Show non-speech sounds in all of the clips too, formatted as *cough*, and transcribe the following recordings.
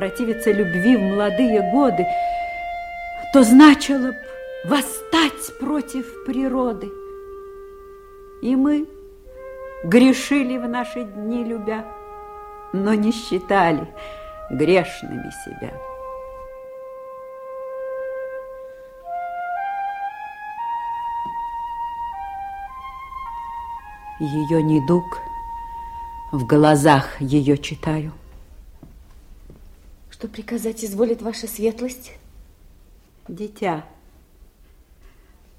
противиться любви в молодые годы, то значило бы восстать против природы. И мы грешили в наши дни, любя, но не считали грешными себя. Ее недуг в глазах ее читаю. Что приказать изволит ваша светлость? Дитя,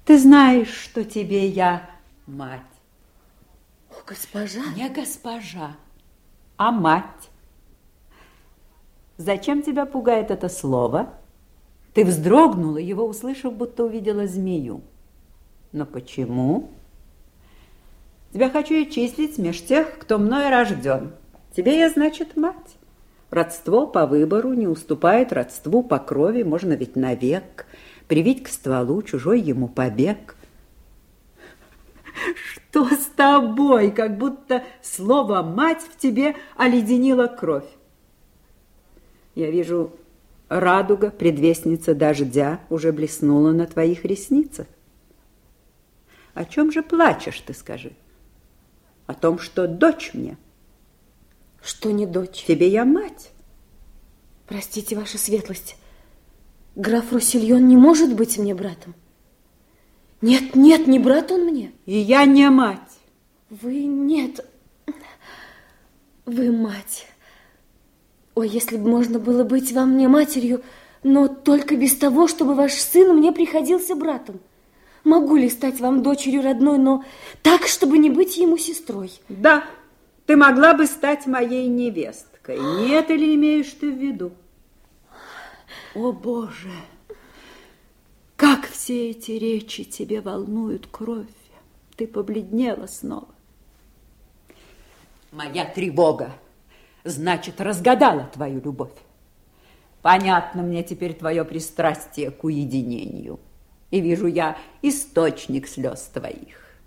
ты знаешь, что тебе я мать. О, госпожа. Не госпожа, а мать. Зачем тебя пугает это слово? Ты вздрогнула, его услышав, будто увидела змею. Но почему? Тебя хочу я числить меж тех, кто мною рожден. Тебе я, значит, мать. Родство по выбору не уступает родству по крови, можно ведь навек привить к стволу чужой ему побег. Что с тобой? Как будто слово «мать» в тебе оледенило кровь. Я вижу, радуга, предвестница дождя, уже блеснула на твоих ресницах. О чем же плачешь, ты скажи? о том, что дочь мне. Что не дочь? Тебе я мать. Простите, ваша светлость, граф Руссельон не может быть мне братом. Нет, нет, не брат он мне. И я не мать. Вы нет. Вы мать. Ой, если бы можно было быть вам мне матерью, но только без того, чтобы ваш сын мне приходился братом. Могу ли стать вам дочерью родной, но так, чтобы не быть ему сестрой? Да, ты могла бы стать моей невесткой. Не это ли имеешь ты в виду? О, Боже! Как все эти речи тебе волнуют кровь. Ты побледнела снова. Моя тревога, значит, разгадала твою любовь. Понятно мне теперь твое пристрастие к уединению и вижу я источник слез твоих.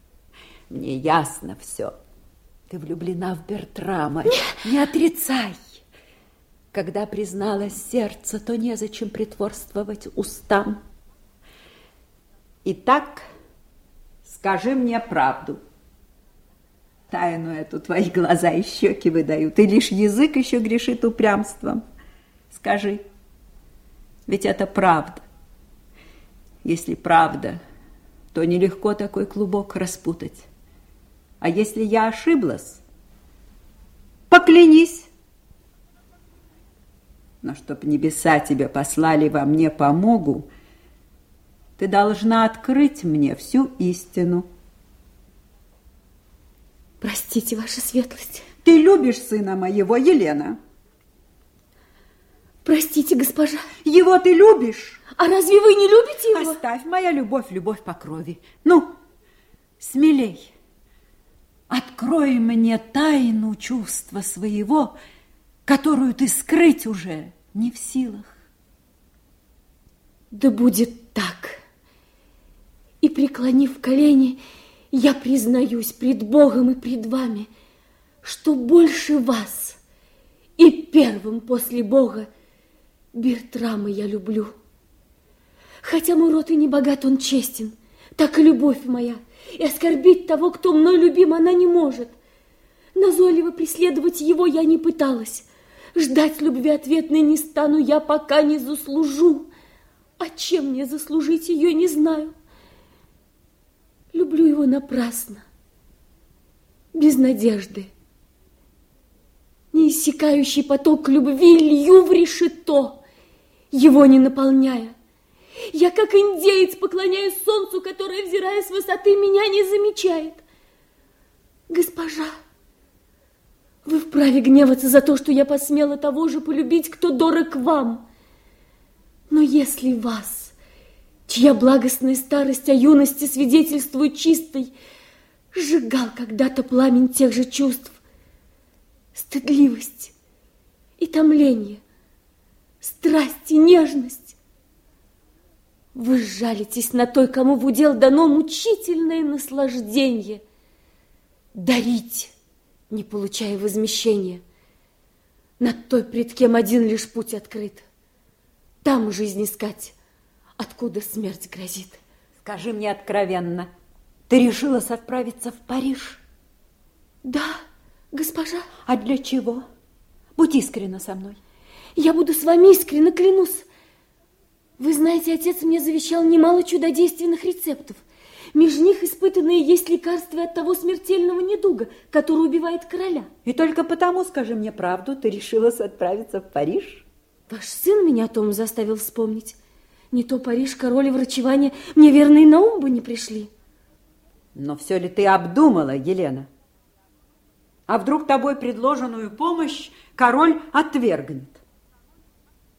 Мне ясно все. Ты влюблена в Бертрама. Не отрицай. Когда призналось сердце, то незачем притворствовать устам. Итак, скажи мне правду. Тайну эту твои глаза и щеки выдают, и лишь язык еще грешит упрямством. Скажи, ведь это правда. Если правда, то нелегко такой клубок распутать. А если я ошиблась, поклянись. Но чтоб небеса тебе послали во мне помогу, ты должна открыть мне всю истину. Простите, ваша светлость. Ты любишь сына моего, Елена? Простите, госпожа. Его ты любишь? А разве вы не любите его? Оставь, моя любовь, любовь по крови. Ну, смелей. Открой мне тайну чувства своего, которую ты скрыть уже не в силах. Да будет так. И, преклонив колени, я признаюсь пред Богом и пред вами, что больше вас и первым после Бога Бертрама я люблю. Хотя мой род и не богат, он честен, так и любовь моя. И оскорбить того, кто мной любим, она не может. Назойливо преследовать его я не пыталась. Ждать любви ответной не стану я, пока не заслужу. А чем мне заслужить ее, не знаю. Люблю его напрасно, без надежды. Неиссякающий поток любви лью в решето, его не наполняя. Я, как индеец, поклоняюсь солнцу, которое, взирая с высоты, меня не замечает. Госпожа, вы вправе гневаться за то, что я посмела того же полюбить, кто дорог вам. Но если вас, чья благостная старость о юности свидетельствует чистой, сжигал когда-то пламень тех же чувств, стыдливость и томление, страсть и нежность, вы жалитесь на той, кому в удел дано мучительное наслаждение. Дарить, не получая возмещения. над той, пред кем один лишь путь открыт. Там жизнь искать, откуда смерть грозит. Скажи мне откровенно, ты решилась отправиться в Париж? Да, госпожа. А для чего? Будь искренна со мной. Я буду с вами искренне, клянусь. Вы знаете, отец мне завещал немало чудодейственных рецептов. Между них испытанные есть лекарства от того смертельного недуга, который убивает короля. И только потому, скажи мне правду, ты решилась отправиться в Париж? Ваш сын меня о том заставил вспомнить. Не то Париж, король и врачевание мне, верно, и на ум бы не пришли. Но все ли ты обдумала, Елена? А вдруг тобой предложенную помощь король отвергнет?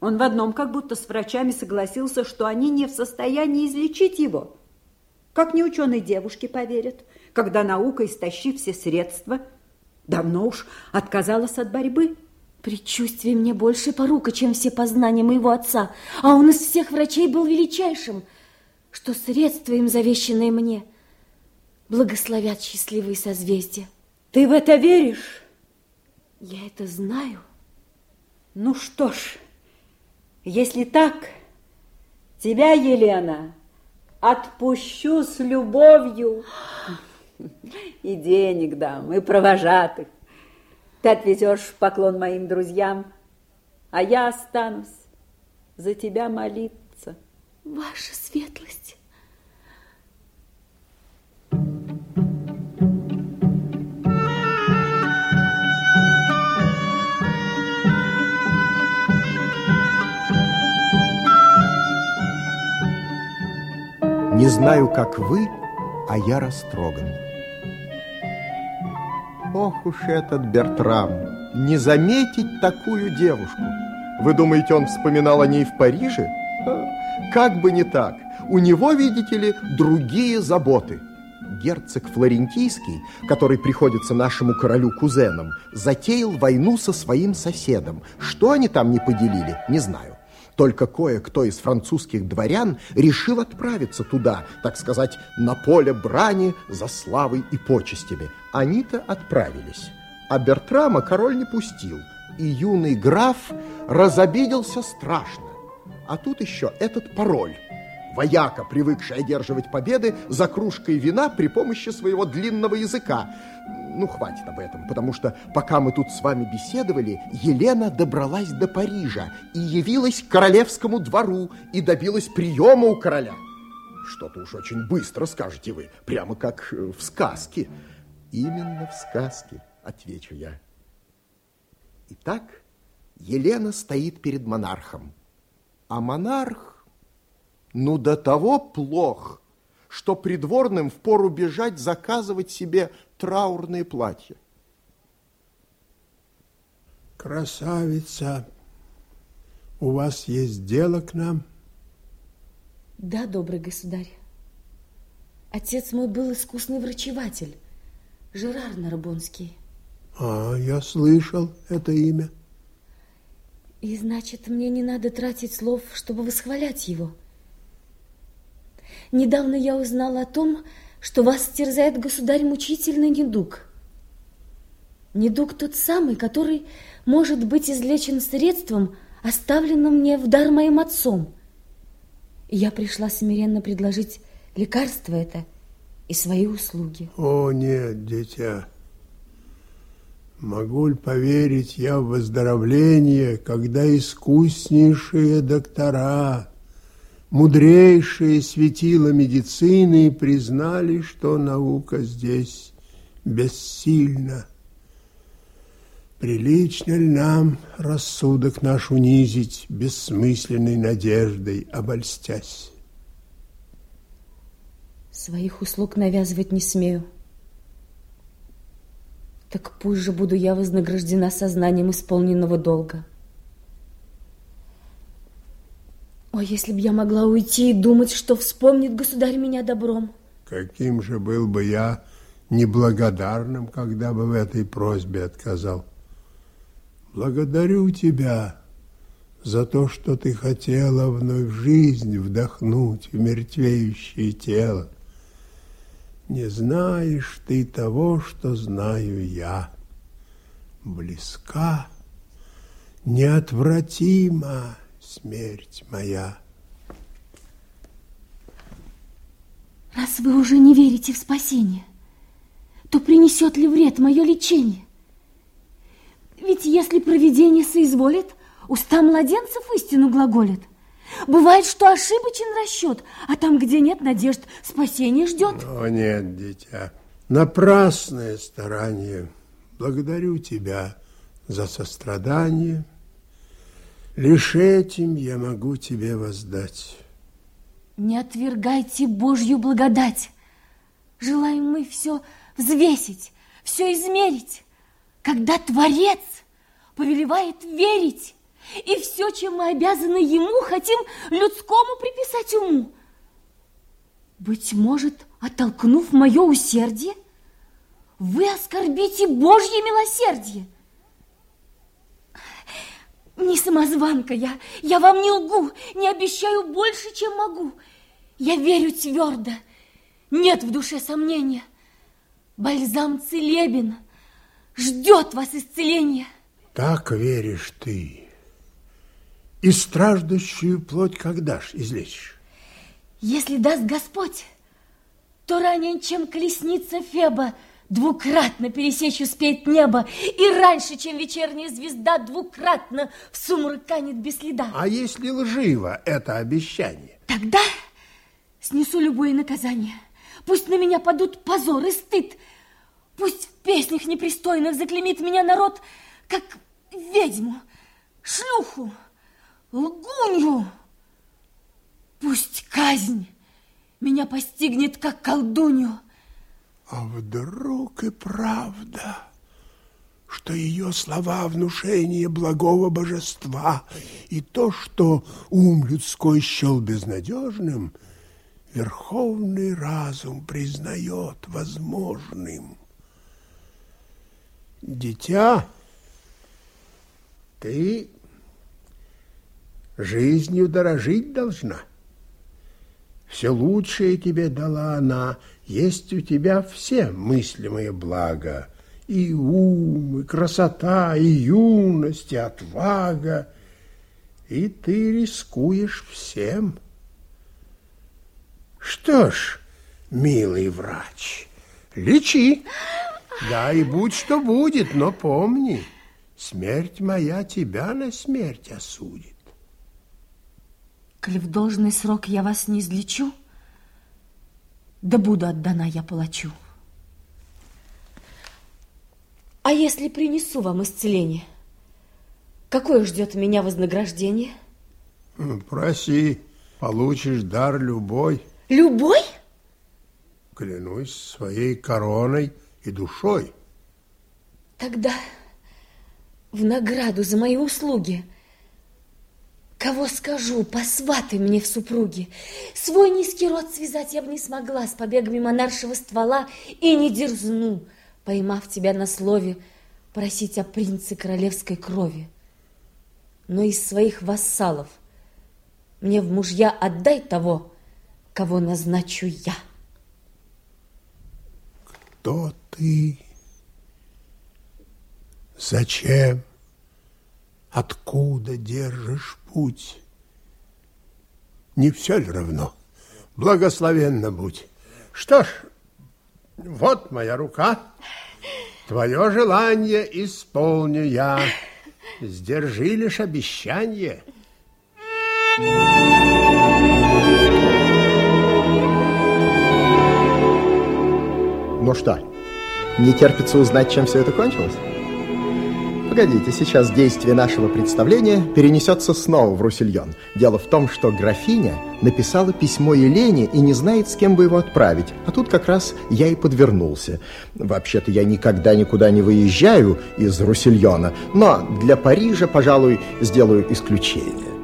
Он в одном как будто с врачами согласился, что они не в состоянии излечить его. Как неученой девушке поверят, когда наука, истощив все средства, давно уж отказалась от борьбы. Предчувствие мне больше порука, чем все познания моего отца, а он из всех врачей был величайшим, что средства им завещанные мне благословят счастливые созвездия. Ты в это веришь? Я это знаю. Ну что ж, если так, тебя, Елена, отпущу с любовью. И денег дам, и провожатых. Ты отвезешь поклон моим друзьям, а я останусь за тебя молиться. Ваша светлость. Не знаю, как вы, а я растроган. Ох уж этот Бертрам, не заметить такую девушку. Вы думаете, он вспоминал о ней в Париже? Как бы не так. У него, видите ли, другие заботы. Герцог Флорентийский, который приходится нашему королю кузеном, затеял войну со своим соседом. Что они там не поделили, не знаю. Только кое-кто из французских дворян решил отправиться туда, так сказать, на поле брани за славой и почестями. Они-то отправились. А Бертрама король не пустил, и юный граф разобиделся страшно. А тут еще этот пароль. Вояка, привыкший одерживать победы за кружкой вина при помощи своего длинного языка – ну, хватит об этом, потому что пока мы тут с вами беседовали, Елена добралась до Парижа и явилась к королевскому двору и добилась приема у короля. Что-то уж очень быстро, скажете вы, прямо как э, в сказке. Именно в сказке, отвечу я. Итак, Елена стоит перед монархом. А монарх, ну, до того плох, что придворным впору бежать заказывать себе траурные платья. Красавица, у вас есть дело к нам? Да, добрый государь. Отец мой был искусный врачеватель, Жерар Нарбонский. А, я слышал это имя. И значит, мне не надо тратить слов, чтобы восхвалять его. Недавно я узнала о том, что вас терзает, государь, мучительный недуг. Недуг тот самый, который может быть излечен средством, оставленным мне в дар моим отцом. И я пришла смиренно предложить лекарство это и свои услуги. О, нет, дитя. Могу ли поверить я в выздоровление, когда искуснейшие доктора мудрейшие светила медицины признали, что наука здесь бессильна. Прилично ли нам рассудок наш унизить бессмысленной надеждой, обольстясь? Своих услуг навязывать не смею. Так пусть же буду я вознаграждена сознанием исполненного долга. О, если б я могла уйти и думать, что вспомнит государь меня добром. Каким же был бы я неблагодарным, когда бы в этой просьбе отказал. Благодарю тебя за то, что ты хотела вновь жизнь вдохнуть в мертвеющее тело. Не знаешь ты того, что знаю я. Близка неотвратима смерть моя. Раз вы уже не верите в спасение, то принесет ли вред мое лечение? Ведь если провидение соизволит, уста младенцев истину глаголит. Бывает, что ошибочен расчет, а там, где нет надежд, спасение ждет. О, нет, дитя, напрасное старание. Благодарю тебя за сострадание. Лишь этим я могу тебе воздать. Не отвергайте Божью благодать. Желаем мы все взвесить, все измерить, когда Творец повелевает верить. И все, чем мы обязаны ему, хотим людскому приписать уму. Быть может, оттолкнув мое усердие, вы оскорбите Божье милосердие. Не самозванка я, я вам не лгу, не обещаю больше, чем могу. Я верю твердо, нет в душе сомнения. Бальзам целебен, ждет вас исцеления. Так веришь ты. И страждущую плоть когда ж излечишь? Если даст Господь, то ранее, чем колесница Феба, двукратно пересечь успеет небо, и раньше, чем вечерняя звезда, двукратно в сумрак канет без следа. А если лживо это обещание? Тогда снесу любое наказание. Пусть на меня падут позор и стыд. Пусть в песнях непристойных заклемит меня народ, как ведьму, шлюху, лгунью. Пусть казнь меня постигнет, как колдунью. А вдруг и правда, что ее слова внушение благого божества и то, что ум людской счел безнадежным, верховный разум признает возможным. Дитя, ты жизнью дорожить должна. Все лучшее тебе дала она, есть у тебя все мыслимые блага, и ум, и красота, и юность, и отвага, и ты рискуешь всем. Что ж, милый врач, лечи, да и будь что будет, но помни, смерть моя тебя на смерть осудит. Коли в должный срок я вас не излечу, да буду отдана я палачу. А если принесу вам исцеление, какое ждет меня вознаграждение? Проси, получишь дар любой. Любой? Клянусь своей короной и душой. Тогда в награду за мои услуги – Кого скажу, посватай мне в супруги. Свой низкий род связать я бы не смогла с побегами монаршего ствола и не дерзну, поймав тебя на слове, просить о принце королевской крови. Но из своих вассалов мне в мужья отдай того, кого назначу я. Кто ты? Зачем? Откуда держишь путь? Не все ли равно? Благословенно будь. Что ж, вот моя рука. Твое желание исполню я. Сдержи лишь обещание. Ну что, не терпится узнать, чем все это кончилось? Погодите, сейчас действие нашего представления перенесется снова в Русильон. Дело в том, что графиня написала письмо Елене и не знает, с кем бы его отправить. А тут как раз я и подвернулся. Вообще-то я никогда никуда не выезжаю из Русильона, но для Парижа, пожалуй, сделаю исключение.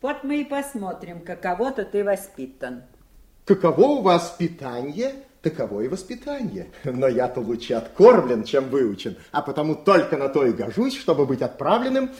Вот мы и посмотрим, каково-то ты воспитан. Каково у вас питание? Таково и воспитание. Но я-то лучше откормлен, чем выучен, а потому только на то и гожусь, чтобы быть отправленным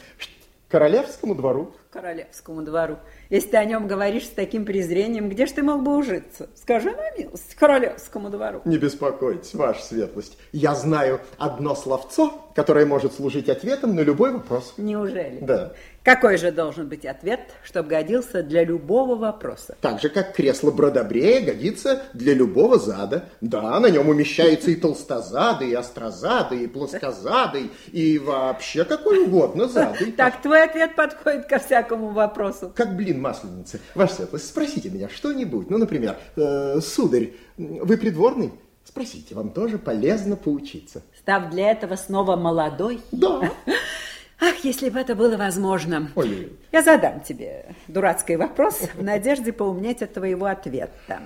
Королевскому двору. Королевскому двору. Если ты о нем говоришь с таким презрением, где ж ты мог бы ужиться? Скажи на милость Королевскому двору. Не беспокойтесь, ваша светлость. Я знаю одно словцо, которое может служить ответом на любой вопрос. Неужели? Да. Какой же должен быть ответ, чтобы годился для любого вопроса? Так же, как кресло бродобрея годится для любого зада. Да, на нем умещается и толстозады, и острозады, и плоскозады, и вообще какой угодно зады. Так твой ответ подходит ко всякому вопросу. Как блин масленицы. Ваша светлость, спросите меня что-нибудь. Ну, например, э, сударь, вы придворный? Спросите, вам тоже полезно поучиться. Став для этого снова молодой? Да. *laughs* Ах, если бы это было возможно. Ой. Я задам тебе дурацкий вопрос в надежде поумнеть от твоего ответа.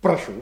Прошу.